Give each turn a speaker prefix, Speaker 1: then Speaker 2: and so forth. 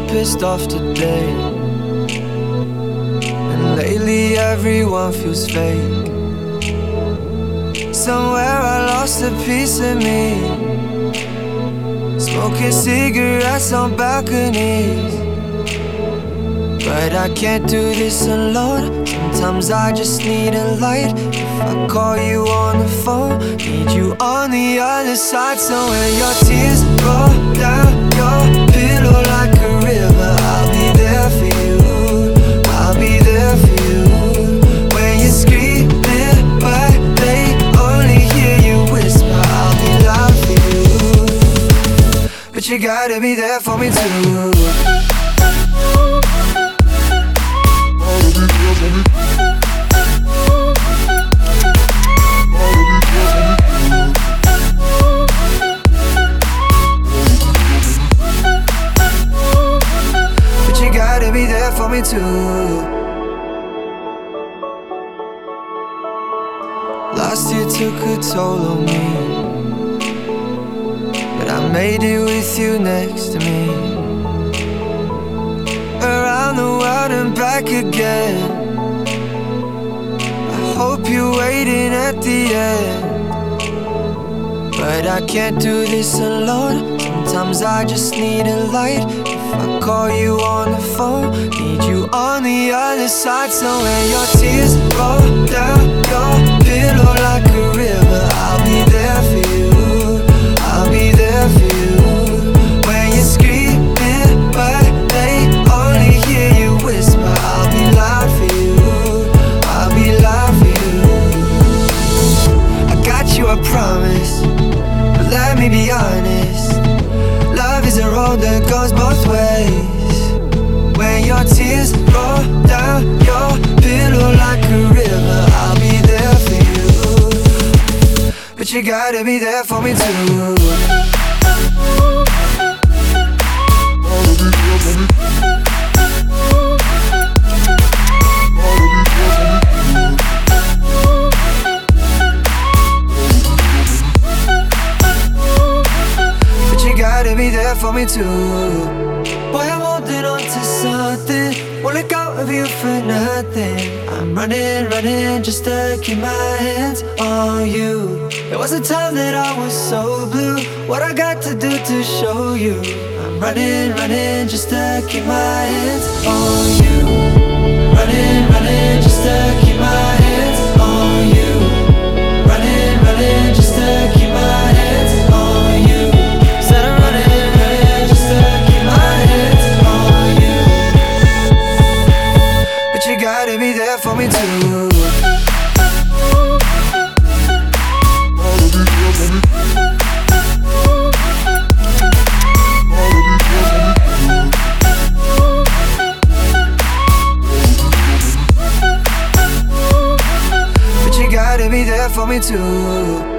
Speaker 1: pissed off today. And lately everyone feels fake. Somewhere I lost a piece of me. Smoking cigarettes on balconies. But I can't do this alone. Sometimes I just need a light. If I call you on the phone, need you on the other side. So when your tears roll down gotta be there for me too. But you gotta be there for me too. Last year took a toll on me. Made it with you next to me. Around the world and back again. I hope you're waiting at the end. But I can't do this alone. Sometimes I just need a light. If I call you on the phone, need you on the other side. So when your tears roll down your pillow I promise. But let me be honest. Love is a road that goes both ways. When your tears roll down your pillow like a river, I'll be there for you. But you gotta be there for me too. There for me too. Boy, I'm holding on to something. Won't let go of you for nothing. I'm running, running just to keep my hands on you. It was a time that I was so blue. What I got to do to show you? I'm running, running just to keep my hands on you. Running, running gotta be there for me too. But you gotta be there for me too.